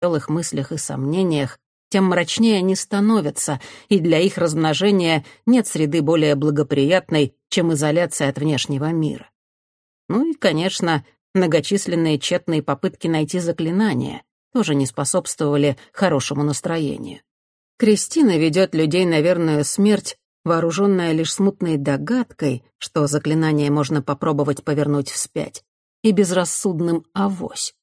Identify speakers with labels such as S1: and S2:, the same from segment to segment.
S1: веселых мыслях и сомнениях, тем мрачнее они становятся, и для их размножения нет среды более благоприятной, чем изоляция от внешнего мира. Ну и, конечно, многочисленные тщетные попытки найти заклинания тоже не способствовали хорошему настроению. Кристина ведет людей на верную смерть, вооруженная лишь смутной догадкой, что заклинание можно попробовать повернуть вспять, и безрассудным авось.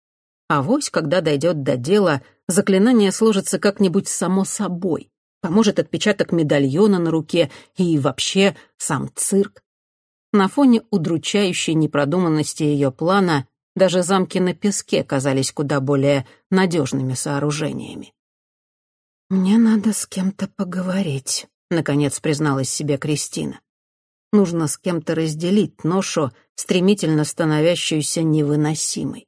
S1: Авось, когда дойдет до дела, заклинание сложится как-нибудь само собой, поможет отпечаток медальона на руке и вообще сам цирк. На фоне удручающей непродуманности ее плана даже замки на песке казались куда более надежными сооружениями. «Мне надо с кем-то поговорить», — наконец призналась себе Кристина. «Нужно с кем-то разделить ношу, стремительно становящуюся невыносимой.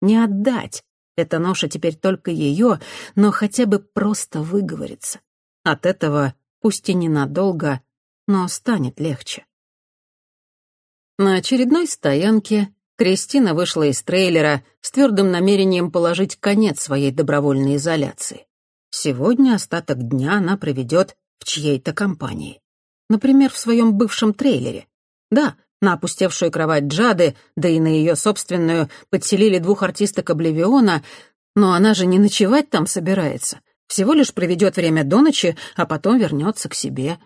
S1: Не отдать, эта ноша теперь только ее, но хотя бы просто выговориться. От этого, пусть и ненадолго, но станет легче. На очередной стоянке Кристина вышла из трейлера с твердым намерением положить конец своей добровольной изоляции. Сегодня остаток дня она проведет в чьей-то компании. Например, в своем бывшем трейлере. Да, на опустевшую кровать Джады, да и на ее собственную, подселили двух артисток Обливиона, но она же не ночевать там собирается. Всего лишь проведет время до ночи, а потом вернется к себе.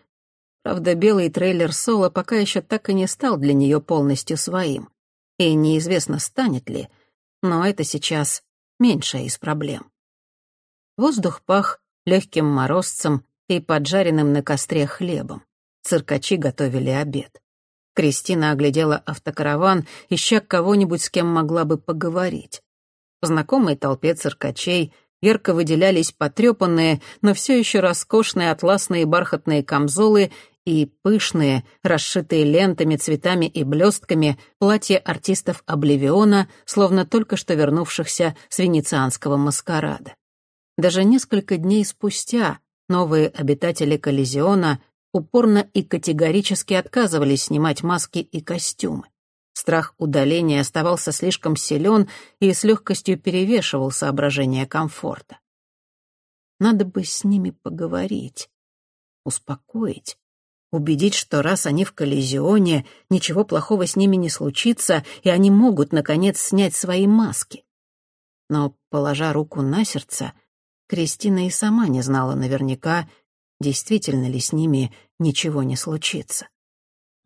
S1: Правда, белый трейлер Соло пока еще так и не стал для нее полностью своим. И неизвестно, станет ли, но это сейчас меньшая из проблем. Воздух пах легким морозцем и поджаренным на костре хлебом. Циркачи готовили обед. Кристина оглядела автокараван, ища кого-нибудь, с кем могла бы поговорить. В знакомой толпе циркачей ярко выделялись потрепанные, но все еще роскошные атласные бархатные камзолы и пышные, расшитые лентами, цветами и блестками платья артистов Обливиона, словно только что вернувшихся с венецианского маскарада. Даже несколько дней спустя новые обитатели Коллизиона упорно и категорически отказывались снимать маски и костюмы. Страх удаления оставался слишком силен и с легкостью перевешивал соображение комфорта. Надо бы с ними поговорить, успокоить, убедить, что раз они в коллизионе, ничего плохого с ними не случится, и они могут, наконец, снять свои маски. Но, положа руку на сердце, Кристина и сама не знала наверняка, действительно ли с ними ничего не случится.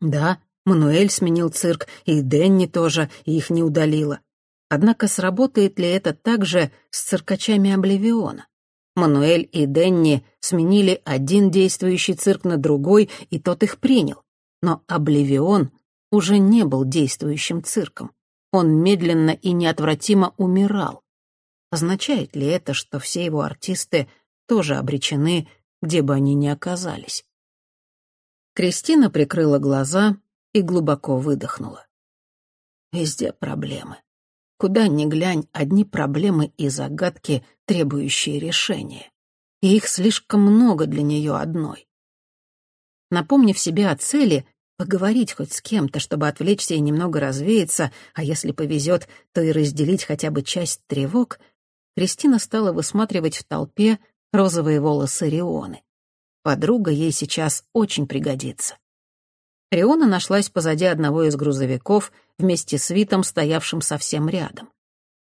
S1: Да, Мануэль сменил цирк, и Денни тоже, и их не удалила. Однако сработает ли это также с циркачами Обливиона? Мануэль и Денни сменили один действующий цирк на другой, и тот их принял. Но Обливион уже не был действующим цирком. Он медленно и неотвратимо умирал. Означает ли это, что все его артисты тоже обречены где бы они ни оказались. Кристина прикрыла глаза и глубоко выдохнула. Везде проблемы. Куда ни глянь, одни проблемы и загадки, требующие решения. И их слишком много для нее одной. Напомнив себе о цели, поговорить хоть с кем-то, чтобы отвлечься и немного развеяться, а если повезет, то и разделить хотя бы часть тревог, Кристина стала высматривать в толпе розовые волосы Рионы. Подруга ей сейчас очень пригодится. Риона нашлась позади одного из грузовиков вместе с Витом, стоявшим совсем рядом.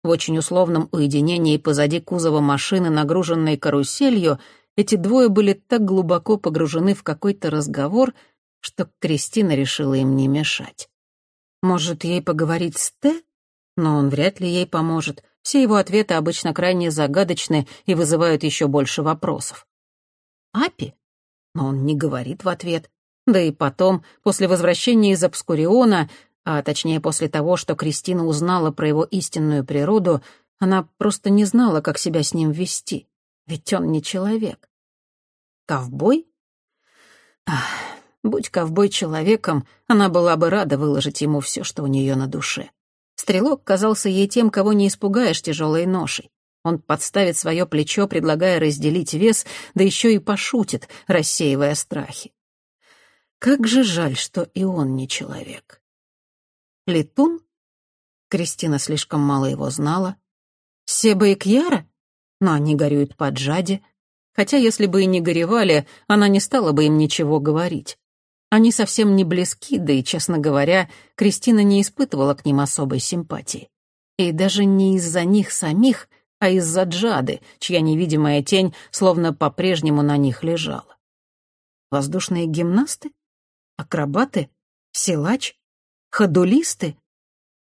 S1: В очень условном уединении позади кузова машины, нагруженной каруселью, эти двое были так глубоко погружены в какой-то разговор, что Кристина решила им не мешать. Может, ей поговорить с Т? Но он вряд ли ей поможет. Все его ответы обычно крайне загадочны и вызывают еще больше вопросов. Апи? Но он не говорит в ответ. Да и потом, после возвращения из Обскуриона, а точнее после того, что Кристина узнала про его истинную природу, она просто не знала, как себя с ним вести. Ведь он не человек. Ковбой? Ах, будь ковбой человеком, она была бы рада выложить ему все, что у нее на душе. Стрелок казался ей тем, кого не испугаешь тяжелой ношей. Он подставит свое плечо, предлагая разделить вес, да еще и пошутит, рассеивая страхи. Как же жаль, что и он не человек. Летун? Кристина слишком мало его знала. Себа и Кьяра? но они горюют по Джаде. Хотя если бы и не горевали, она не стала бы им ничего говорить. Они совсем не близки, да и, честно говоря, Кристина не испытывала к ним особой симпатии. И даже не из-за них самих, а из-за Джады, чья невидимая тень словно по-прежнему на них лежала. Воздушные гимнасты? Акробаты? Силач? Ходулисты?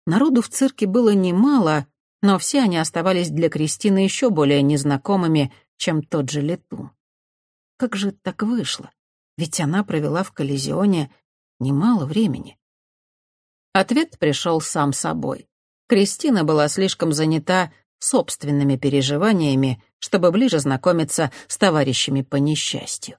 S1: Народу в цирке было немало, но все они оставались для Кристины еще более незнакомыми, чем тот же летун. Как же так вышло? Ведь она провела в коллизионе немало времени. Ответ пришел сам собой. Кристина была слишком занята собственными переживаниями, чтобы ближе знакомиться с товарищами по несчастью.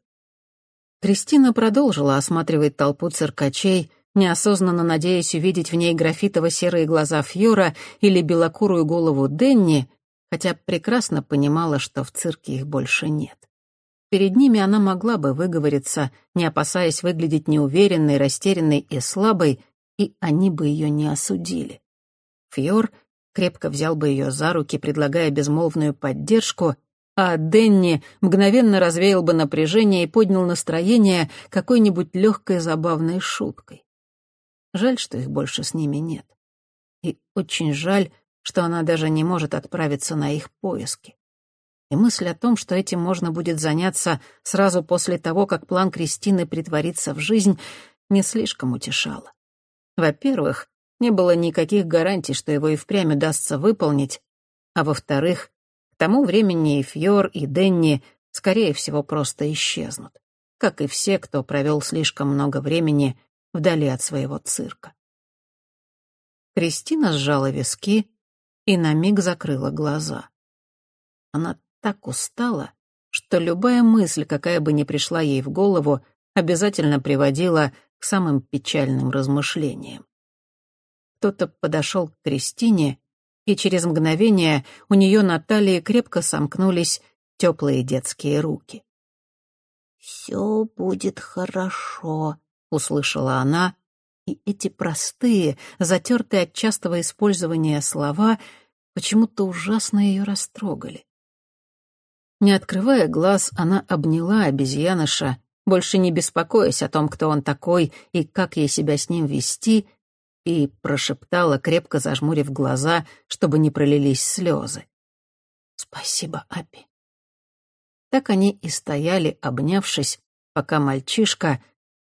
S1: Кристина продолжила осматривать толпу циркачей, неосознанно надеясь увидеть в ней графитово-серые глаза Фьора или белокурую голову Денни, хотя прекрасно понимала, что в цирке их больше нет. Перед ними она могла бы выговориться, не опасаясь выглядеть неуверенной, растерянной и слабой, и они бы ее не осудили. Фьор крепко взял бы ее за руки, предлагая безмолвную поддержку, а Денни мгновенно развеял бы напряжение и поднял настроение какой-нибудь легкой забавной шуткой. Жаль, что их больше с ними нет. И очень жаль, что она даже не может отправиться на их поиски. И мысль о том, что этим можно будет заняться сразу после того, как план Кристины притворится в жизнь, не слишком утешала. Во-первых, не было никаких гарантий, что его и впрямь удастся выполнить, а во-вторых, к тому времени и Фьор, и Денни, скорее всего, просто исчезнут, как и все, кто провел слишком много времени вдали от своего цирка. Кристина сжала виски и на миг закрыла глаза. Она так устала, что любая мысль, какая бы ни пришла ей в голову, обязательно приводила к самым печальным размышлениям. Кто-то подошел к Кристине и через мгновение у нее на талии крепко сомкнулись теплые детские руки. «Все будет хорошо», — услышала она, и эти простые, затертые от частого использования слова почему-то ужасно ее растрогали. Не открывая глаз, она обняла обезьяныша, больше не беспокоясь о том, кто он такой и как ей себя с ним вести, и прошептала, крепко зажмурив глаза, чтобы не пролились слезы. «Спасибо, Апи». Так они и стояли, обнявшись, пока мальчишка,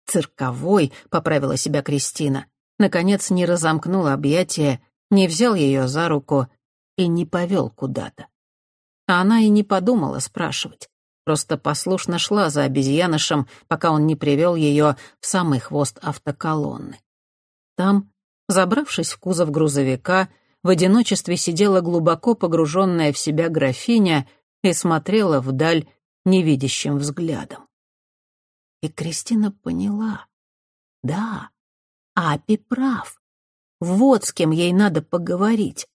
S1: цирковой, поправила себя Кристина, наконец не разомкнул объятия, не взял ее за руку и не повел куда-то. А она и не подумала спрашивать, просто послушно шла за обезьянышем, пока он не привел ее в самый хвост автоколонны. Там Забравшись в кузов грузовика, в одиночестве сидела глубоко погруженная в себя графиня и смотрела вдаль невидящим взглядом. И Кристина поняла. Да, Апи прав. Вот с кем ей надо поговорить.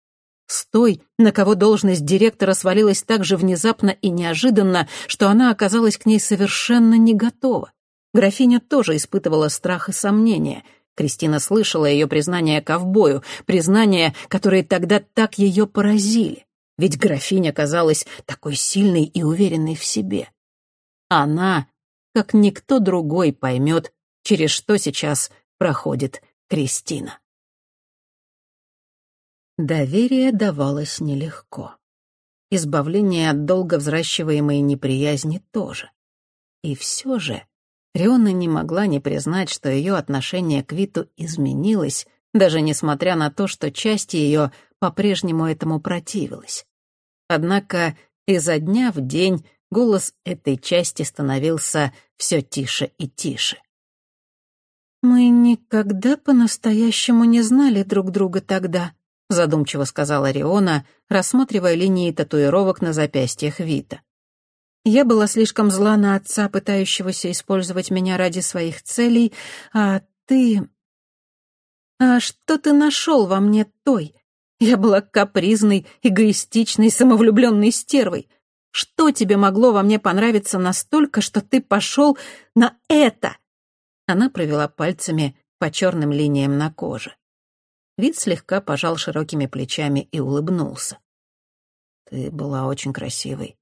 S1: С той, на кого должность директора свалилась так же внезапно и неожиданно, что она оказалась к ней совершенно не готова. Графиня тоже испытывала страх и сомнения — Кристина слышала ее признание ковбою, признания, которые тогда так ее поразили. Ведь графиня казалась такой сильной и уверенной в себе. Она, как никто другой, поймет, через что сейчас проходит Кристина. Доверие давалось нелегко. Избавление от долго взращиваемой неприязни тоже. И все же Риона не могла не признать, что ее отношение к Виту изменилось, даже несмотря на то, что часть ее по-прежнему этому противилась. Однако изо дня в день голос этой части становился все тише и тише. «Мы никогда по-настоящему не знали друг друга тогда», задумчиво сказала Риона, рассматривая линии татуировок на запястьях Вита. Я была слишком зла на отца, пытающегося использовать меня ради своих целей, а ты... А что ты нашел во мне той? Я была капризной, эгоистичной, самовлюбленной стервой. Что тебе могло во мне понравиться настолько, что ты пошел на это?» Она провела пальцами по черным линиям на коже. Вид слегка пожал широкими плечами и улыбнулся. Ты была очень красивой.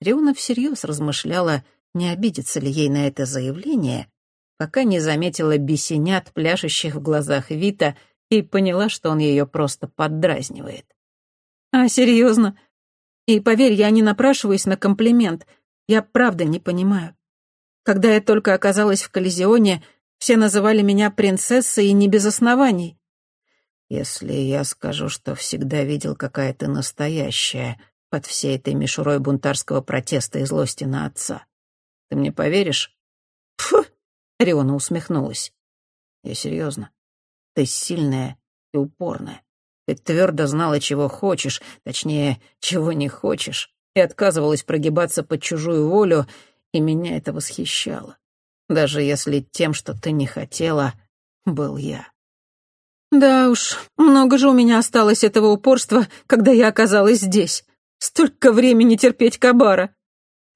S1: Риона всерьез размышляла, не обидится ли ей на это заявление, пока не заметила бесенят, пляшущих в глазах Вита, и поняла, что он ее просто поддразнивает. «А, серьезно? И поверь, я не напрашиваюсь на комплимент. Я правда не понимаю. Когда я только оказалась в Коллизионе, все называли меня принцессой и не без оснований. Если я скажу, что всегда видел, какая ты настоящая, под всей этой мишурой бунтарского протеста и злости на отца, ты мне поверишь? Фу! Риона усмехнулась. Я серьезно. Ты сильная и упорная. Ты твердо знала, чего хочешь, точнее, чего не хочешь, и отказывалась прогибаться под чужую волю, и меня это восхищало. Даже если тем, что ты не хотела, был я. Да уж, много же у меня осталось этого упорства, когда я оказалась здесь. Столько времени терпеть Кабара.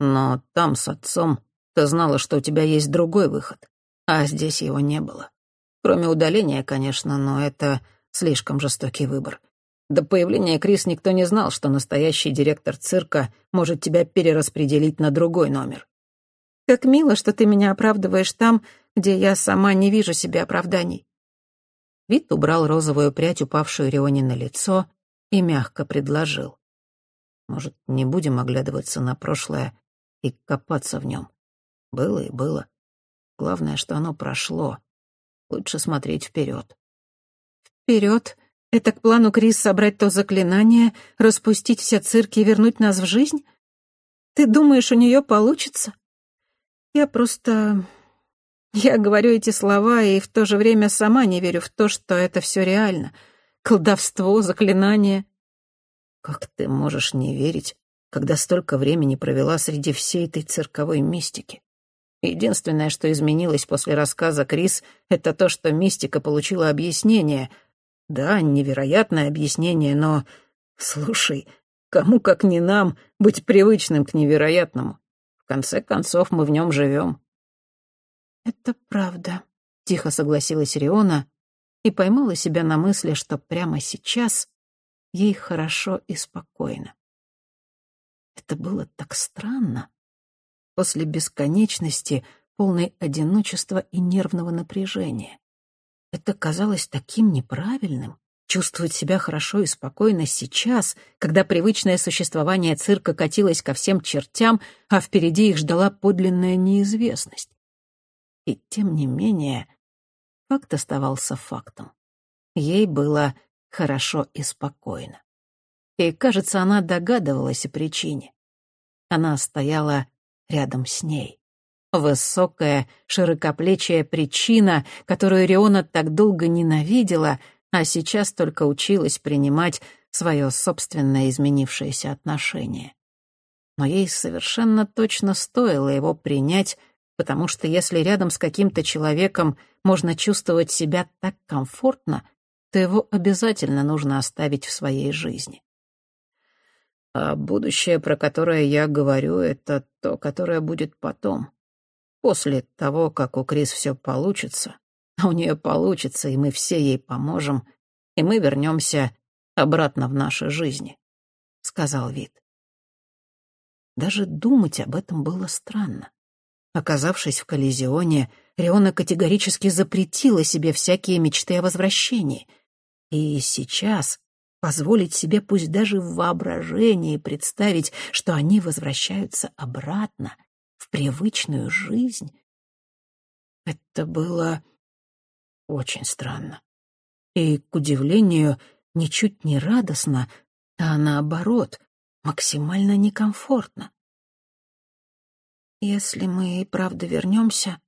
S1: Но там с отцом ты знала, что у тебя есть другой выход, а здесь его не было. Кроме удаления, конечно, но это слишком жестокий выбор. До появления Крис никто не знал, что настоящий директор цирка может тебя перераспределить на другой номер. Как мило, что ты меня оправдываешь там, где я сама не вижу себе оправданий. Вит убрал розовую прядь, упавшую Рионе на лицо, и мягко предложил. «Может, не будем оглядываться на прошлое и копаться в нем? Было и было. Главное, что оно прошло. Лучше смотреть вперед. Вперед? Это к плану Крис собрать то заклинание, распустить все цирки и вернуть нас в жизнь? Ты думаешь, у нее получится? Я просто я говорю эти слова и в то же время сама не верю в то, что это все реально. Колдовство, заклинание. Как ты можешь не верить, когда столько времени провела среди всей этой цирковой мистики? Единственное, что изменилось после рассказа Крис, это то, что мистика получила объяснение. Да, невероятное объяснение, но... Слушай, кому как не нам быть привычным к невероятному? В конце концов, мы в нем живем. «Это правда», — тихо согласилась Риона и поймала себя на мысли, что прямо сейчас ей хорошо и спокойно. Это было так странно. После бесконечности, полной одиночества и нервного напряжения. Это казалось таким неправильным — чувствовать себя хорошо и спокойно сейчас, когда привычное существование цирка катилось ко всем чертям, а впереди их ждала подлинная неизвестность. И тем не менее, факт оставался фактом. Ей было хорошо и спокойно. И, кажется, она догадывалась о причине. Она стояла рядом с ней. Высокая, широкоплечая причина, которую Риона так долго ненавидела, а сейчас только училась принимать свое собственное изменившееся отношение. Но ей совершенно точно стоило его принять, потому что если рядом с каким-то человеком можно чувствовать себя так комфортно, то его обязательно нужно оставить в своей жизни. А будущее, про которое я говорю, это то, которое будет потом. После того, как у Крис все получится, а у нее получится, и мы все ей поможем, и мы вернемся обратно в наши жизни, — сказал Вит. Даже думать об этом было странно. Оказавшись в коллизионе, Риона категорически запретила себе всякие мечты о возвращении. И сейчас позволить себе пусть даже в воображении представить, что они возвращаются обратно, в привычную жизнь, это было очень странно. И, к удивлению, ничуть не радостно, а наоборот, максимально некомфортно. «Если мы и правда вернемся,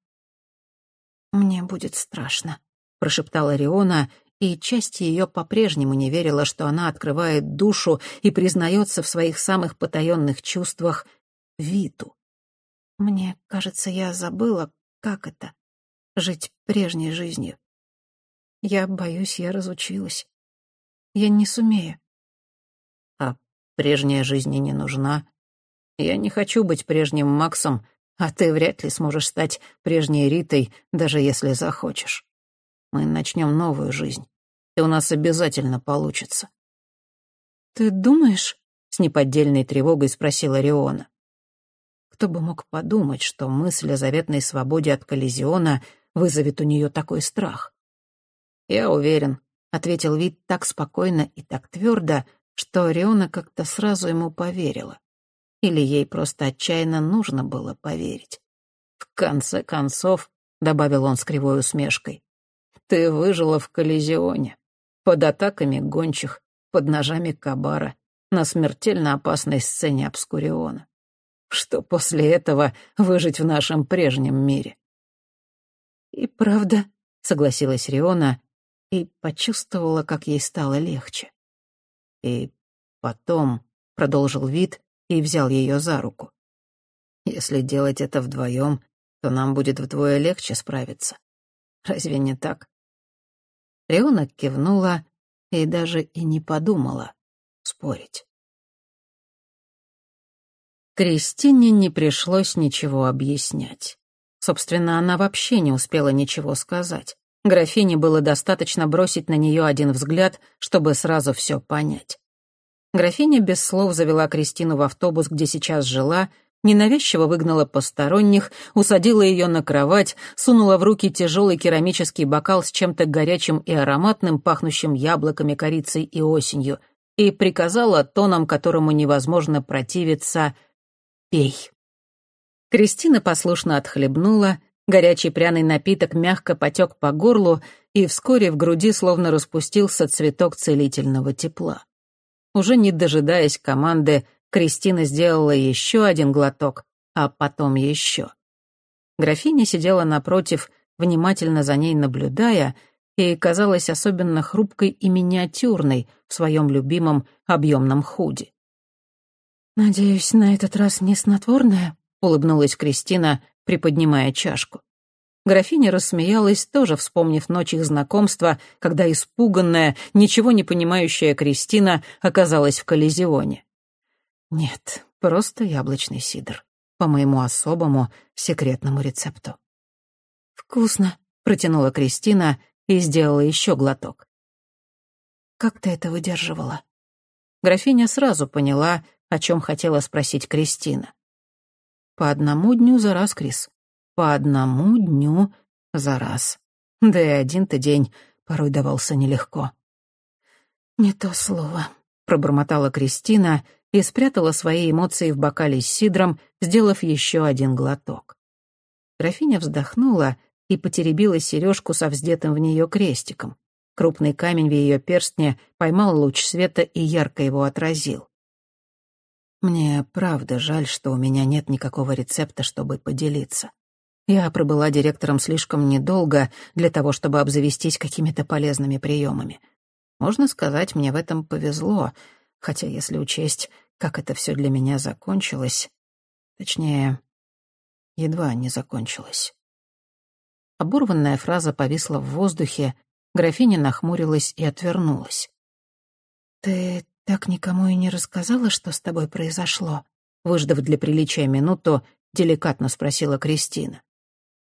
S1: мне будет страшно», — прошептала Риона, и часть ее по-прежнему не верила, что она открывает душу и признается в своих самых потаенных чувствах Виту. «Мне кажется, я забыла, как это — жить прежней жизнью. Я боюсь, я разучилась. Я не сумею». «А прежняя жизнь не нужна», я не хочу быть прежним Максом, а ты вряд ли сможешь стать прежней Ритой, даже если захочешь. Мы начнем новую жизнь, и у нас обязательно получится. Ты думаешь? с неподдельной тревогой спросила Риона. Кто бы мог подумать, что мысль о заветной свободе от коллизиона вызовет у нее такой страх? «Я уверен», — ответил Вит так спокойно и так твердо, что Риона как-то сразу ему поверила. Или ей просто отчаянно нужно было поверить. «В конце концов», — добавил он с кривой усмешкой, «ты выжила в коллизионе, под атаками гончих, под ножами Кабара, на смертельно опасной сцене Обскуриона. Что после этого выжить в нашем прежнем мире?» «И правда», — согласилась Риона и почувствовала, как ей стало легче. И потом продолжил вид и взял ее за руку. Если делать это вдвоем, то нам будет вдвое легче справиться. Разве не так? Риона кивнула и даже и не подумала спорить. Кристине не пришлось ничего объяснять. Собственно, она вообще не успела ничего сказать. Графине было достаточно бросить на нее один взгляд, чтобы сразу все понять. Графиня без слов завела Кристину в автобус, где сейчас жила, ненавязчиво выгнала посторонних, усадила ее на кровать, сунула в руки тяжелый керамический бокал с чем-то горячим и ароматным, пахнущим яблоками, корицей и осенью, и приказала тоном, которому невозможно противиться, «Пей». Кристина послушно отхлебнула, горячий пряный напиток мягко потек по горлу, и вскоре в груди словно распустился цветок целительного тепла. Уже не дожидаясь команды, Кристина сделала еще один глоток, а потом еще. Графиня сидела напротив, внимательно за ней наблюдая, и казалась особенно хрупкой и миниатюрной в своем любимом объемном худе. «Надеюсь, на этот раз не снотворное?» — улыбнулась Кристина, приподнимая чашку. Графиня рассмеялась, тоже вспомнив ночь их знакомства, когда испуганная, ничего не понимающая Кристина оказалась в коллизионе. Нет, просто яблочный сидр. По моему особому секретному рецепту. «Вкусно», — протянула Кристина и сделала еще глоток. «Как ты это выдерживала?» Графиня сразу поняла, о чем хотела спросить Кристина. «По одному дню за раз, Крис. По одному дню за раз. Да и один-то день порой давался нелегко». «Не то слово», — пробормотала Кристина и спрятала свои эмоции в бокале с сидром, сделав еще один глоток. Графиня вздохнула и потеребила сережку со вздетым в нее крестиком. Крупный камень в ее перстне поймал луч света и ярко его отразил. Мне правда жаль, что у меня нет никакого рецепта, чтобы поделиться. Я пробыла директором слишком недолго для того, чтобы обзавестись какими-то полезными приемами. Можно сказать, мне в этом повезло, хотя если учесть, как это все для меня закончилось, точнее, едва не закончилось. Оборванная фраза повисла в воздухе, графиня нахмурилась и отвернулась. «Ты так никому и не рассказала, что с тобой произошло?» Выждав для приличия минуту, деликатно спросила Кристина.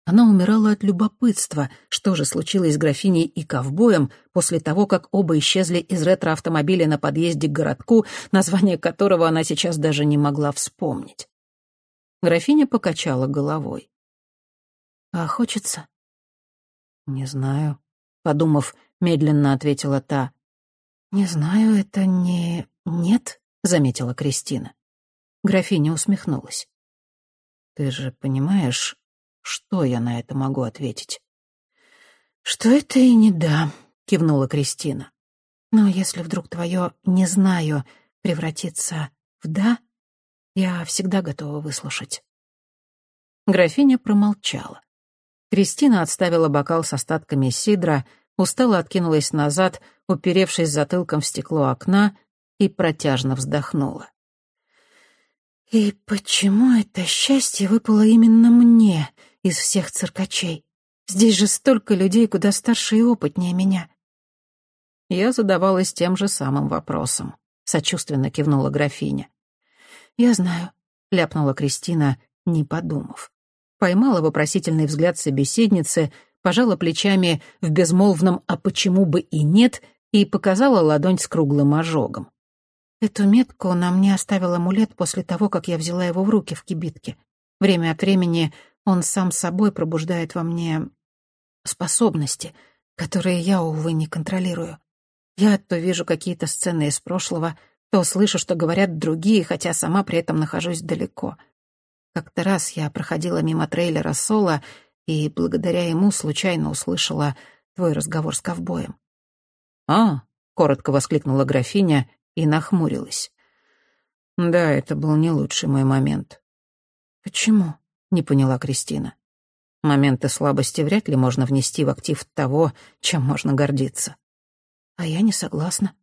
S1: Она умирала от любопытства, что же случилось с графиней и ковбоем после того, как оба исчезли из ретро-автомобиля на подъезде к городку, название которого она сейчас даже не могла вспомнить. Графиня покачала головой. «А хочется?» «Не знаю», — подумав, медленно ответила та. «Не знаю, это не... нет», — заметила Кристина. Графиня усмехнулась. «Ты же понимаешь, что я на это могу ответить? «Что это и не да», — кивнула Кристина. «Но если вдруг твое «не знаю» превратится в «да», я всегда готова выслушать». Графиня промолчала. Кристина отставила бокал с остатками сидра, устало откинулась назад, уперевшись затылком в стекло окна, и протяжно вздохнула. «И почему это счастье выпало именно мне?» из всех циркачей. Здесь же столько людей, куда старше и опытнее меня. Я задавалась тем же самым вопросом. Сочувственно кивнула графиня. «Я знаю», — ляпнула Кристина, не подумав. Поймала вопросительный взгляд собеседницы, пожала плечами в безмолвном «а почему бы и нет» и показала ладонь с круглым ожогом.
S2: Эту метку на мне оставил амулет после того, как я взяла его в руки в кибитке. Время от времени он сам собой пробуждает во мне способности, которые я, увы, не контролирую. Я то вижу какие-то сцены из прошлого, то слышу, что говорят другие, хотя сама при этом нахожусь далеко. Как-то раз я проходила мимо трейлера Соло и благодаря ему случайно услышала твой разговор с ковбоем.
S1: «А!» — коротко воскликнула графиня и нахмурилась. «Да, это был не лучший мой момент».
S2: «Почему?» — не поняла Кристина.
S1: «Моменты слабости вряд ли можно внести в актив того, чем можно гордиться».
S2: «А я не согласна.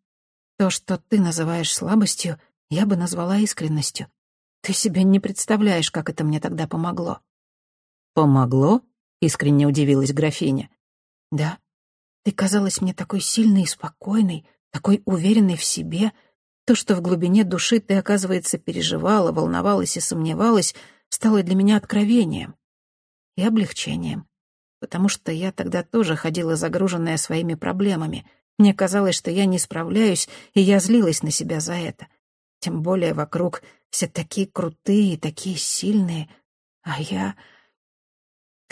S2: То, что ты называешь слабостью, я бы назвала искренностью. Ты себе не представляешь, как это мне тогда помогло».
S1: «Помогло?» — искренне удивилась графиня.
S2: «Да. Ты казалась мне такой сильной и спокойной, такой уверенной в себе. То, что в глубине души ты, оказывается, переживала, волновалась и сомневалась, стало для меня откровением и облегчением. Потому что я тогда тоже ходила загруженная своими проблемами. Мне казалось, что я не справляюсь, и я злилась на себя за это. Тем более вокруг все такие крутые, такие сильные. А я...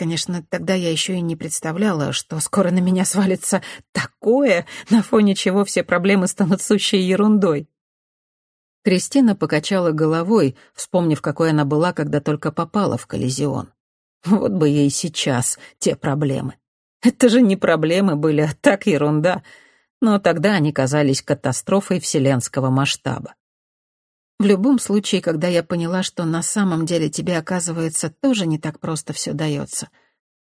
S2: Конечно, тогда я еще и не представляла, что скоро на меня свалится такое, на фоне чего все проблемы станут сущей ерундой.
S1: Кристина покачала головой, вспомнив, какой она была, когда только попала в коллизион. Вот бы ей сейчас те проблемы. Это же не проблемы были, а так ерунда. Но тогда они казались катастрофой вселенского масштаба.
S2: В любом случае, когда я поняла, что на самом деле тебе, оказывается, тоже не так просто все дается,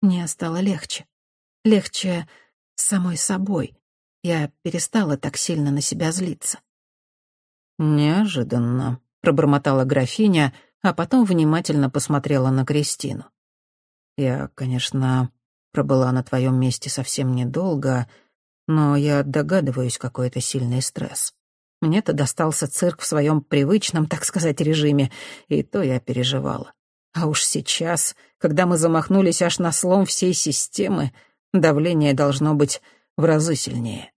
S2: мне стало легче. Легче самой собой. Я перестала так сильно на себя злиться.
S1: «Неожиданно», — пробормотала графиня, а потом внимательно посмотрела на Кристину. «Я, конечно, пробыла на твоем месте совсем недолго, но я догадываюсь, какой это сильный стресс. Мне-то достался цирк в своем привычном, так сказать, режиме, и то я переживала. А уж сейчас, когда мы замахнулись аж на слом всей системы, давление должно быть в разы сильнее.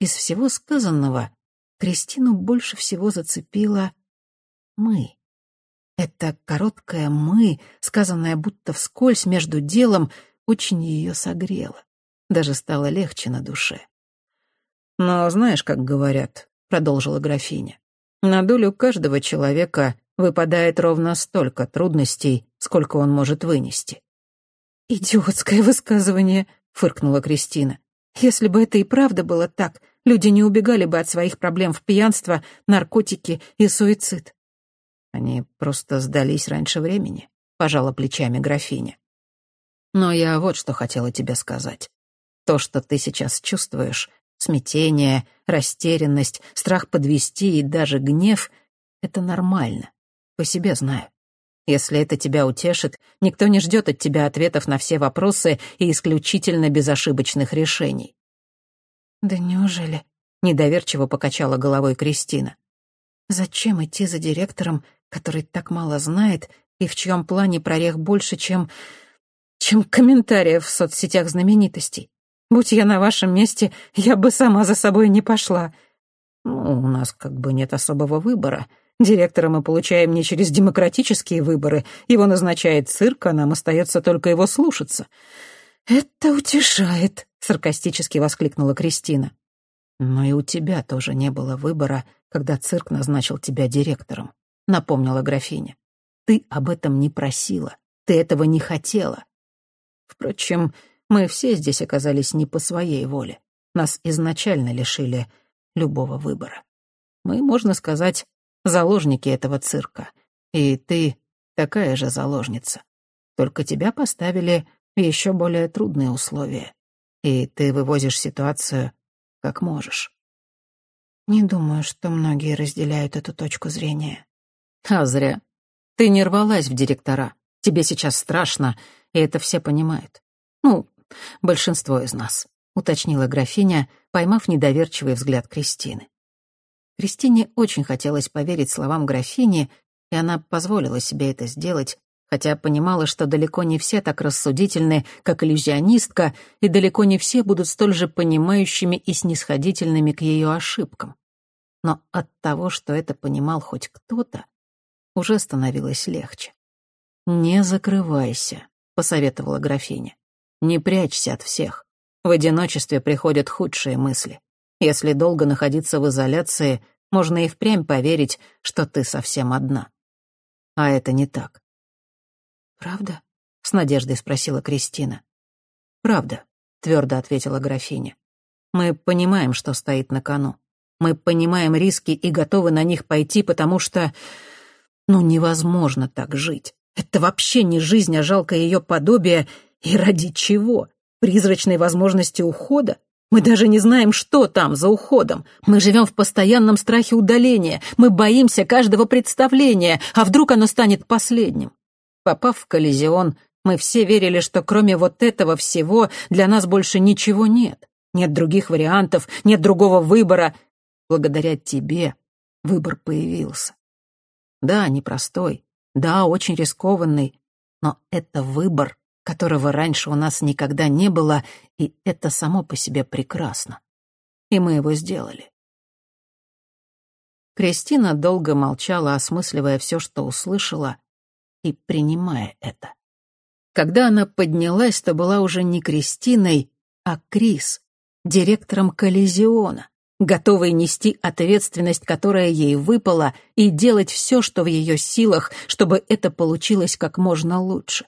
S1: Из всего сказанного Кристину больше всего зацепило «мы». Это короткое «мы», сказанное будто вскользь между делом, очень ее согрело. Даже стало легче на душе. «Но знаешь, как говорят», — продолжила графиня, «на долю каждого человека выпадает ровно столько трудностей, сколько он может вынести».
S2: «Идиотское высказывание», — фыркнула Кристина. «Если бы это и правда было так, люди не убегали бы от своих проблем в пьянство, наркотики и суицид».
S1: «Они просто сдались раньше времени», — пожала плечами графиня. «Но я вот что хотела тебе сказать. То, что ты сейчас чувствуешь, Смятение, растерянность, страх подвести и даже гнев — это нормально. По себе знаю. Если это тебя утешит, никто не ждет от тебя ответов на все вопросы и исключительно безошибочных решений.
S2: «Да неужели?» — недоверчиво покачала головой Кристина. «Зачем идти за директором, который так мало знает и в чьем плане прорех больше, чем... чем комментариев в соцсетях знаменитостей? Будь я на вашем месте, я бы сама за собой не пошла.
S1: Ну, у нас как бы нет особого выбора. Директора мы получаем не через демократические выборы. Его назначает цирк, а нам остается только его слушаться.
S2: «Это утешает», — саркастически воскликнула Кристина.
S1: «Но и у тебя тоже не было выбора, когда цирк назначил тебя директором», — напомнила графиня. «Ты об этом не просила, ты этого не хотела. Впрочем, мы все здесь оказались не по своей воле. Нас изначально лишили любого выбора. Мы, можно сказать, заложники этого цирка. И ты такая же заложница. Только тебя поставили в еще более трудные условия. И ты вывозишь ситуацию как можешь.
S2: Не думаю, что многие разделяют эту точку зрения.
S1: А зря. Ты не рвалась в директора. Тебе сейчас страшно, и это все понимают. Ну, большинство из нас», — уточнила графиня, поймав недоверчивый взгляд Кристины. Кристине очень хотелось поверить словам графини, и она позволила себе это сделать, хотя понимала, что далеко не все так рассудительны, как иллюзионистка, и далеко не все будут столь же понимающими и снисходительными к ее ошибкам. но от того, что это понимал хоть кто-то, уже становилось легче. «Не закрывайся», — посоветовала графиня. «Не прячься от всех. В одиночестве приходят худшие мысли. Если долго находиться в изоляции, можно и впрямь поверить, что ты совсем одна. А это не так.
S2: «Правда?»
S1: — с надеждой спросила Кристина. «Правда», — твердо ответила графиня. «Мы понимаем, что стоит на кону. Мы понимаем риски и готовы на них пойти, потому что... Ну, невозможно так жить. Это вообще не жизнь, а жалкое ее подобие. И ради чего? Призрачной возможности ухода? Мы даже не знаем, что там за уходом. Мы живем в постоянном страхе удаления. Мы боимся каждого представления, а вдруг оно станет последним. Попав в коллизион, мы все верили, что кроме вот этого всего для нас больше ничего нет. Нет других вариантов, нет другого выбора. Благодаря тебе выбор появился. Да, непростой, да, очень рискованный, но это выбор, которого раньше у нас никогда не было, и это само по себе прекрасно. И мы его сделали. Кристина долго молчала, осмысливая все, что услышала, и принимая это. Когда она поднялась, то была уже не Кристиной, а Крис, директором коллизиона, готовой нести ответственность, которая ей выпала, и делать все, что в ее силах, чтобы это получилось как можно лучше.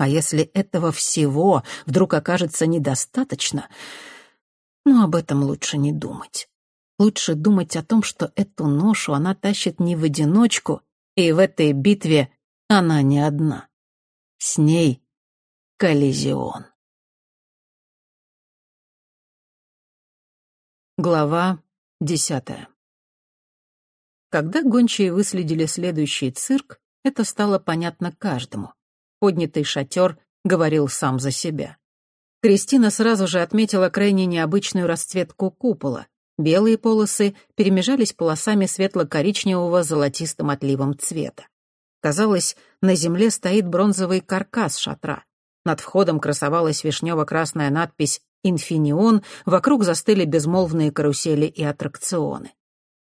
S1: А если этого всего вдруг окажется недостаточно, ну, об этом лучше не думать. Лучше думать о том, что эту ношу она тащит не в одиночку, и в этой битве она не одна. С ней коллизион. Глава десятая. Когда гончие выследили следующий цирк, это стало понятно каждому. Поднятый шатер говорил сам за себя. Кристина сразу же отметила крайне необычную расцветку купола. Белые полосы перемежались полосами светло-коричневого золотистым отливом цвета. Казалось, на земле стоит бронзовый каркас шатра. Над входом красовалась вишнево-красная надпись «Инфинион», вокруг застыли безмолвные карусели и аттракционы.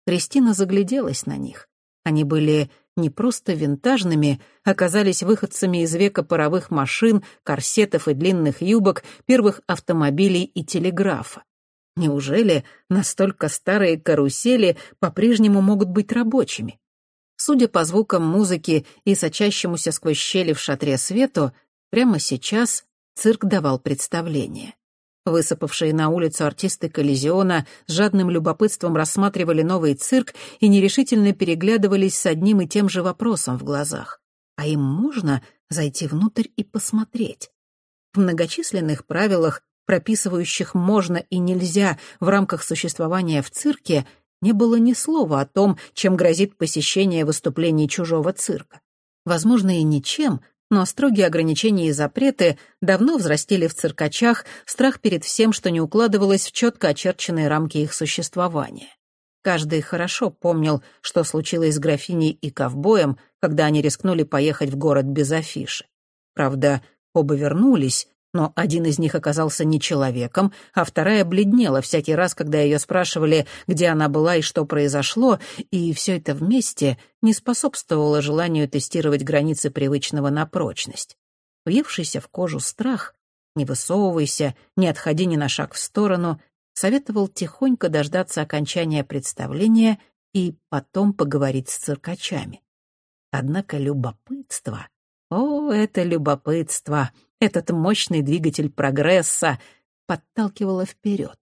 S1: Кристина загляделась на них. Они были не просто винтажными, оказались выходцами из века паровых машин, корсетов и длинных юбок, первых автомобилей и телеграфа. Неужели настолько старые карусели по-прежнему могут быть рабочими? Судя по звукам музыки и сочащемуся сквозь щели в шатре свету, прямо сейчас цирк давал представление. Высыпавшие на улицу артисты коллизиона с жадным любопытством рассматривали новый цирк и нерешительно переглядывались с одним и тем же вопросом в глазах. А им можно зайти внутрь и посмотреть? В многочисленных правилах, прописывающих «можно» и «нельзя» в рамках существования в цирке, не было ни слова о том, чем грозит посещение выступлений чужого цирка. Возможно, и ничем, но строгие ограничения и запреты давно взрастили в циркачах страх перед всем, что не укладывалось в четко очерченные рамки их существования. Каждый хорошо помнил, что случилось с графиней и ковбоем, когда они рискнули поехать в город без афиши. Правда, оба вернулись, но один из них оказался не человеком, а вторая бледнела всякий раз, когда ее спрашивали, где она была и что произошло, и все это вместе не способствовало желанию тестировать границы привычного на прочность. Въевшийся в кожу страх «не высовывайся, не отходи ни на шаг в сторону» советовал тихонько дождаться окончания представления и потом поговорить с циркачами. Однако любопытство... О, это любопытство! Этот мощный двигатель прогресса подталкивало вперед.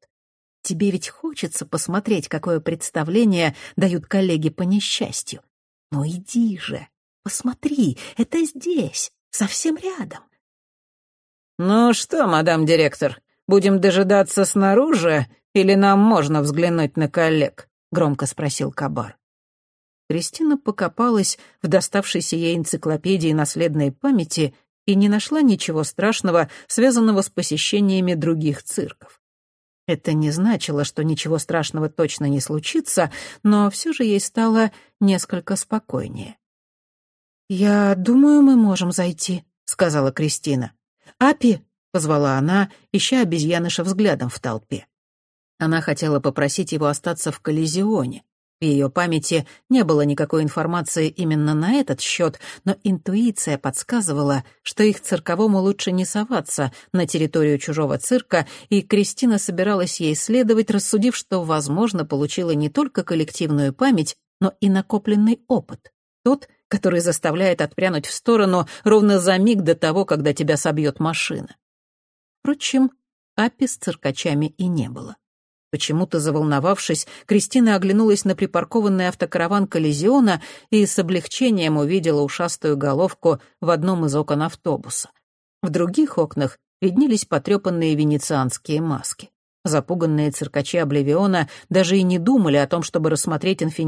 S1: Тебе ведь хочется посмотреть, какое представление дают коллеги по несчастью. Ну иди же, посмотри, это здесь, совсем рядом. «Ну что, мадам директор, будем дожидаться снаружи или нам можно взглянуть на коллег?» — громко спросил Кабар. Кристина покопалась в доставшейся ей энциклопедии наследной памяти и не нашла ничего страшного, связанного с посещениями других цирков. Это не значило, что ничего страшного точно не случится, но все же ей стало несколько спокойнее. «Я думаю, мы можем зайти», — сказала Кристина. «Апи», — позвала она, ища обезьяныша взглядом в толпе. Она хотела попросить его остаться в коллизионе,
S2: В ее памяти не было никакой информации именно на этот счет, но интуиция подсказывала, что их цирковому лучше не соваться на территорию чужого цирка, и Кристина собиралась ей следовать, рассудив, что, возможно, получила не только коллективную память, но и накопленный опыт. Тот, который заставляет отпрянуть в сторону ровно за миг до того, когда тебя собьет машина. Впрочем, Апи с циркачами и не было. Почему-то заволновавшись, Кристина оглянулась на припаркованный автокараван коллизиона и с облегчением увидела ушастую головку в одном из окон автобуса. В других окнах виднелись потрепанные венецианские маски. Запуганные циркачи Обливиона даже и не думали о том, чтобы рассмотреть инфини